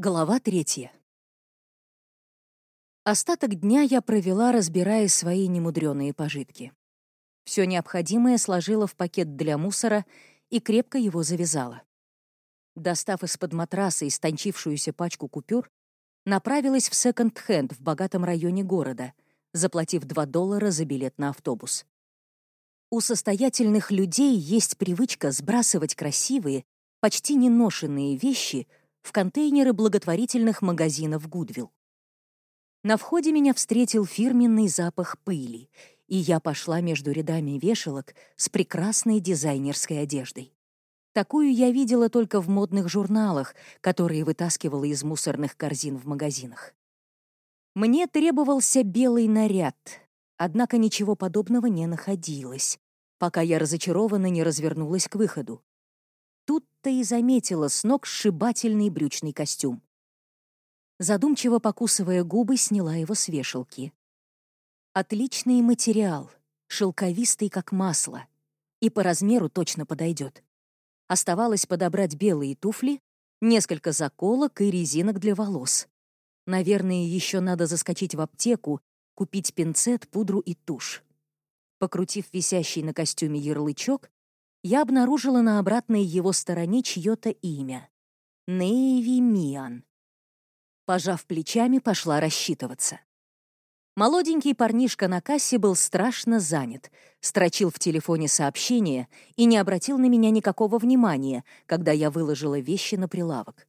Глава третья. Остаток дня я провела, разбирая свои немудреные пожитки. Все необходимое сложила в пакет для мусора и крепко его завязала. Достав из-под матраса истончившуюся пачку купюр, направилась в секонд-хенд в богатом районе города, заплатив 2 доллара за билет на автобус. У состоятельных людей есть привычка сбрасывать красивые, почти неношенные вещи — в контейнеры благотворительных магазинов Гудвилл. На входе меня встретил фирменный запах пыли, и я пошла между рядами вешалок с прекрасной дизайнерской одеждой. Такую я видела только в модных журналах, которые вытаскивала из мусорных корзин в магазинах. Мне требовался белый наряд, однако ничего подобного не находилось, пока я разочарованно не развернулась к выходу. Тут-то и заметила с ног сшибательный брючный костюм. Задумчиво покусывая губы, сняла его с вешалки. Отличный материал, шелковистый, как масло, и по размеру точно подойдет. Оставалось подобрать белые туфли, несколько заколок и резинок для волос. Наверное, еще надо заскочить в аптеку, купить пинцет, пудру и тушь. Покрутив висящий на костюме ярлычок, я обнаружила на обратной его стороне чье-то имя — Нейви Миан. Пожав плечами, пошла рассчитываться. Молоденький парнишка на кассе был страшно занят, строчил в телефоне сообщение и не обратил на меня никакого внимания, когда я выложила вещи на прилавок.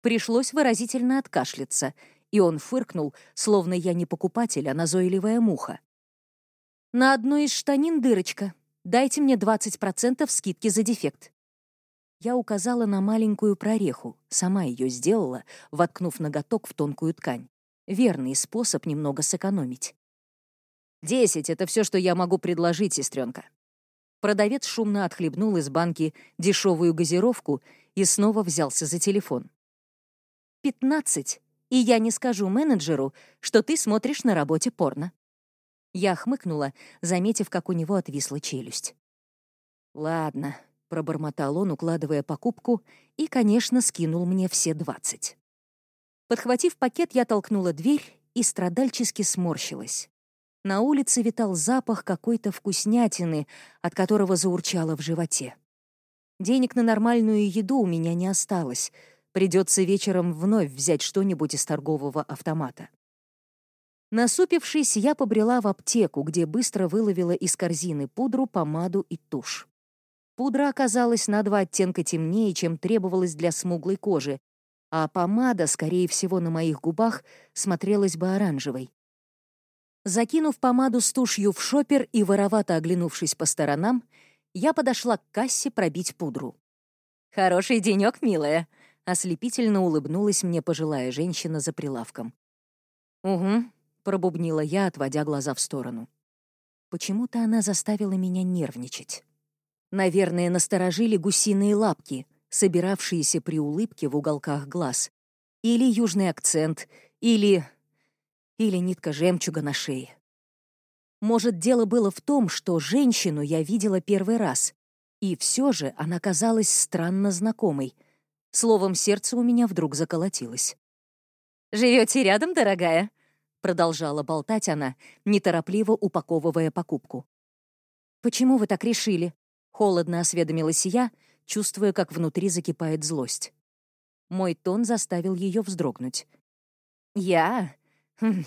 Пришлось выразительно откашляться, и он фыркнул, словно я не покупатель, а назойливая муха. «На одной из штанин дырочка», Дайте мне 20% скидки за дефект». Я указала на маленькую прореху, сама ее сделала, воткнув ноготок в тонкую ткань. Верный способ немного сэкономить. «Десять — это все, что я могу предложить, сестренка». Продавец шумно отхлебнул из банки дешевую газировку и снова взялся за телефон. «Пятнадцать, и я не скажу менеджеру, что ты смотришь на работе порно». Я хмыкнула, заметив, как у него отвисла челюсть. «Ладно», — пробормотал он, укладывая покупку, и, конечно, скинул мне все двадцать. Подхватив пакет, я толкнула дверь и страдальчески сморщилась. На улице витал запах какой-то вкуснятины, от которого заурчало в животе. Денег на нормальную еду у меня не осталось. Придется вечером вновь взять что-нибудь из торгового автомата. Насупившись, я побрела в аптеку, где быстро выловила из корзины пудру, помаду и тушь. Пудра оказалась на два оттенка темнее, чем требовалось для смуглой кожи, а помада, скорее всего, на моих губах смотрелась бы оранжевой. Закинув помаду с тушью в шопер и воровато оглянувшись по сторонам, я подошла к кассе пробить пудру. «Хороший денёк, милая!» — ослепительно улыбнулась мне пожилая женщина за прилавком. «Угу, — пробубнила я, отводя глаза в сторону. Почему-то она заставила меня нервничать. Наверное, насторожили гусиные лапки, собиравшиеся при улыбке в уголках глаз. Или южный акцент, или... или нитка жемчуга на шее. Может, дело было в том, что женщину я видела первый раз, и все же она казалась странно знакомой. Словом, сердце у меня вдруг заколотилось. «Живете рядом, дорогая?» Продолжала болтать она, неторопливо упаковывая покупку. «Почему вы так решили?» Холодно осведомилась я, чувствуя, как внутри закипает злость. Мой тон заставил ее вздрогнуть. «Я? Хм.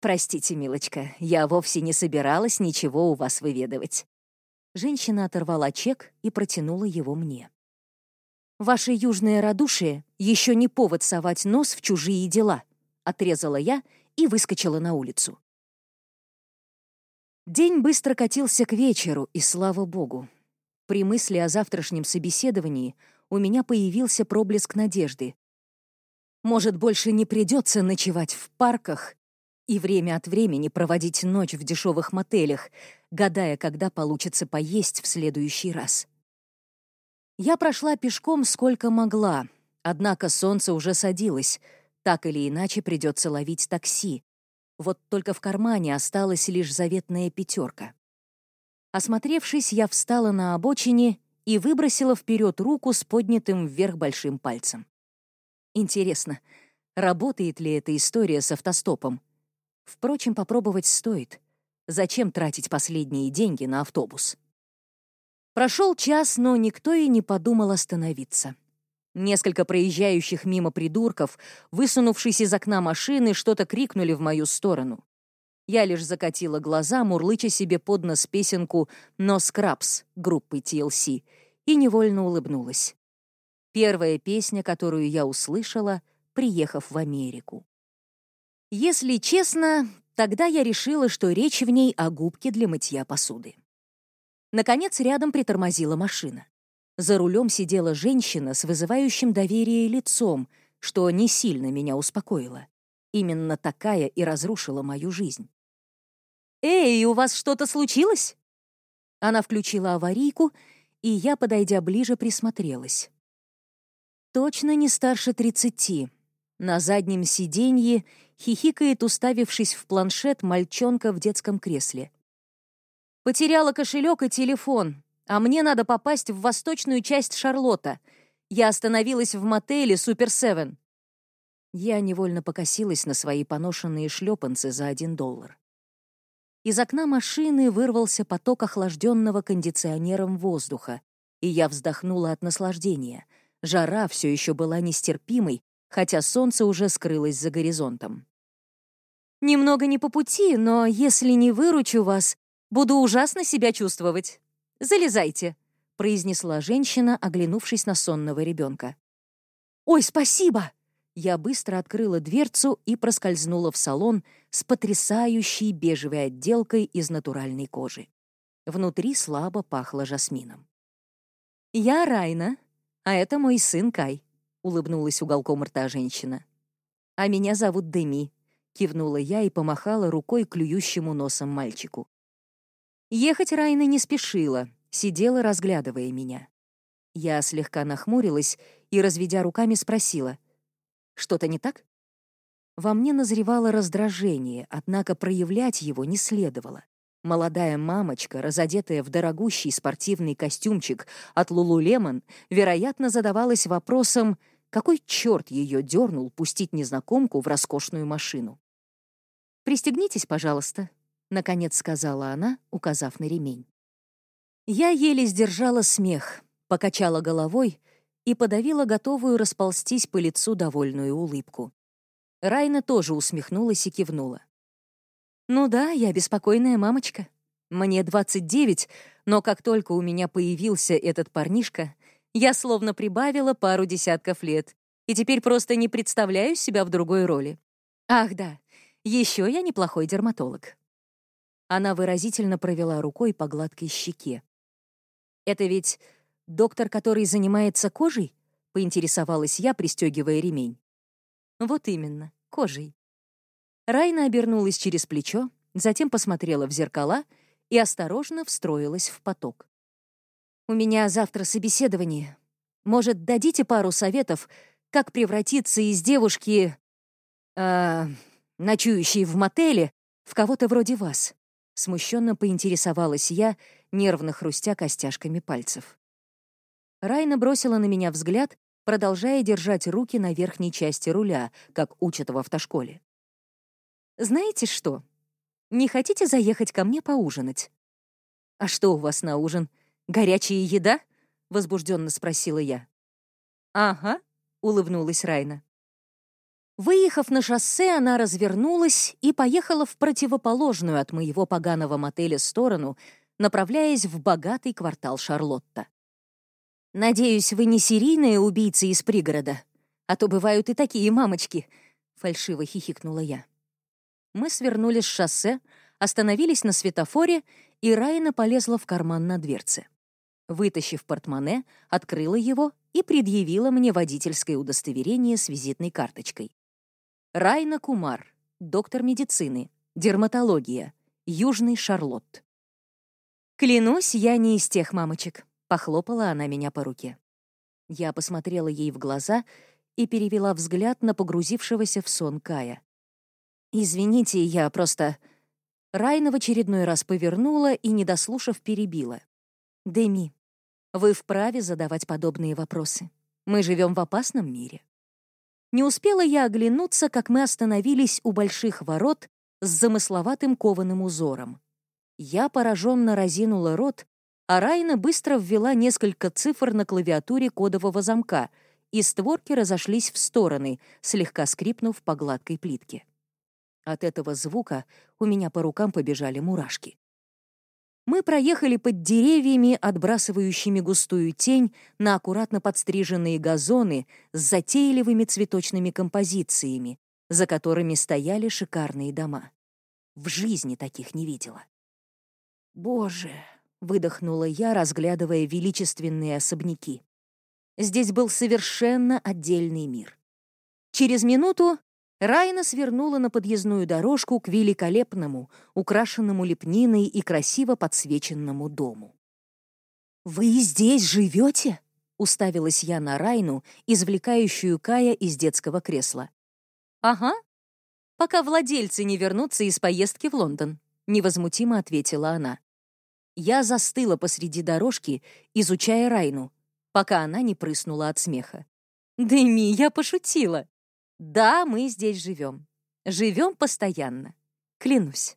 Простите, милочка, я вовсе не собиралась ничего у вас выведывать». Женщина оторвала чек и протянула его мне. «Ваше южное радушие еще не повод совать нос в чужие дела», — отрезала я и выскочила на улицу. День быстро катился к вечеру, и слава богу. При мысли о завтрашнем собеседовании у меня появился проблеск надежды. Может, больше не придется ночевать в парках и время от времени проводить ночь в дешевых мотелях, гадая, когда получится поесть в следующий раз. Я прошла пешком сколько могла, однако солнце уже садилось — так или иначе придется ловить такси. Вот только в кармане осталась лишь заветная пятерка. Осмотревшись, я встала на обочине и выбросила вперед руку с поднятым вверх большим пальцем. Интересно, работает ли эта история с автостопом? Впрочем, попробовать стоит. Зачем тратить последние деньги на автобус? Прошел час, но никто и не подумал остановиться. Несколько проезжающих мимо придурков, высунувшись из окна машины, что-то крикнули в мою сторону. Я лишь закатила глаза, мурлыча себе под нос песенку «No Scraps» группы TLC и невольно улыбнулась. Первая песня, которую я услышала, приехав в Америку. Если честно, тогда я решила, что речь в ней о губке для мытья посуды. Наконец, рядом притормозила машина. За рулем сидела женщина с вызывающим доверие лицом, что не сильно меня успокоило. Именно такая и разрушила мою жизнь. «Эй, у вас что-то случилось?» Она включила аварийку, и я, подойдя ближе, присмотрелась. Точно не старше тридцати. На заднем сиденье хихикает, уставившись в планшет, мальчонка в детском кресле. Потеряла кошелек и телефон, а мне надо попасть в восточную часть Шарлотта. Я остановилась в мотеле «Супер Севен». Я невольно покосилась на свои поношенные шлепанцы за один доллар. Из окна машины вырвался поток охлажденного кондиционером воздуха, и я вздохнула от наслаждения. Жара все еще была нестерпимой, хотя солнце уже скрылось за горизонтом. «Немного не по пути, но если не выручу вас, Буду ужасно себя чувствовать. Залезайте», — произнесла женщина, оглянувшись на сонного ребенка. «Ой, спасибо!» Я быстро открыла дверцу и проскользнула в салон с потрясающей бежевой отделкой из натуральной кожи. Внутри слабо пахло жасмином. «Я Райна, а это мой сын Кай», — улыбнулась уголком рта женщина. «А меня зовут Деми», — кивнула я и помахала рукой клюющему носом мальчику. Ехать Райна не спешила, сидела, разглядывая меня. Я слегка нахмурилась и, разведя руками, спросила. «Что-то не так?» Во мне назревало раздражение, однако проявлять его не следовало. Молодая мамочка, разодетая в дорогущий спортивный костюмчик от Лулу Лемон, вероятно, задавалась вопросом, какой черт ее дернул пустить незнакомку в роскошную машину. «Пристегнитесь, пожалуйста», наконец сказала она, указав на ремень. Я еле сдержала смех, покачала головой и подавила готовую расползтись по лицу довольную улыбку. Райна тоже усмехнулась и кивнула. «Ну да, я беспокойная мамочка. Мне 29, но как только у меня появился этот парнишка, я словно прибавила пару десятков лет и теперь просто не представляю себя в другой роли. Ах да, еще я неплохой дерматолог. Она выразительно провела рукой по гладкой щеке. «Это ведь доктор, который занимается кожей?» — поинтересовалась я, пристегивая ремень. «Вот именно, кожей». Райна обернулась через плечо, затем посмотрела в зеркала и осторожно встроилась в поток. «У меня завтра собеседование. Может, дадите пару советов, как превратиться из девушки, э, ночующей в мотеле, в кого-то вроде вас?» Смущенно поинтересовалась я, нервно хрустя костяшками пальцев. Райна бросила на меня взгляд, продолжая держать руки на верхней части руля, как учат в автошколе. «Знаете что? Не хотите заехать ко мне поужинать?» «А что у вас на ужин? Горячая еда?» — возбужденно спросила я. «Ага», — улыбнулась Райна. Выехав на шоссе, она развернулась и поехала в противоположную от моего поганого мотеля сторону, направляясь в богатый квартал Шарлотта. «Надеюсь, вы не серийные убийцы из пригорода, а то бывают и такие мамочки», — фальшиво хихикнула я. Мы свернули с шоссе, остановились на светофоре, и Райна полезла в карман на дверце. Вытащив портмоне, открыла его и предъявила мне водительское удостоверение с визитной карточкой. Райна Кумар, доктор медицины, дерматология, Южный Шарлотт. «Клянусь, я не из тех мамочек», — похлопала она меня по руке. Я посмотрела ей в глаза и перевела взгляд на погрузившегося в сон Кая. «Извините, я просто...» Райна в очередной раз повернула и, не дослушав, перебила. «Деми, вы вправе задавать подобные вопросы. Мы живем в опасном мире». Не успела я оглянуться, как мы остановились у больших ворот с замысловатым кованым узором. Я пораженно разинула рот, а Райна быстро ввела несколько цифр на клавиатуре кодового замка, и створки разошлись в стороны, слегка скрипнув по гладкой плитке. От этого звука у меня по рукам побежали мурашки. Мы проехали под деревьями, отбрасывающими густую тень на аккуратно подстриженные газоны с затейливыми цветочными композициями, за которыми стояли шикарные дома. В жизни таких не видела. «Боже!» — выдохнула я, разглядывая величественные особняки. Здесь был совершенно отдельный мир. Через минуту Райна свернула на подъездную дорожку к великолепному, украшенному лепниной и красиво подсвеченному дому. «Вы здесь живете?» — уставилась я на Райну, извлекающую Кая из детского кресла. «Ага, пока владельцы не вернутся из поездки в Лондон», — невозмутимо ответила она. Я застыла посреди дорожки, изучая Райну, пока она не прыснула от смеха. «Дэми, я пошутила!» Да, мы здесь живем. Живем постоянно. Клянусь.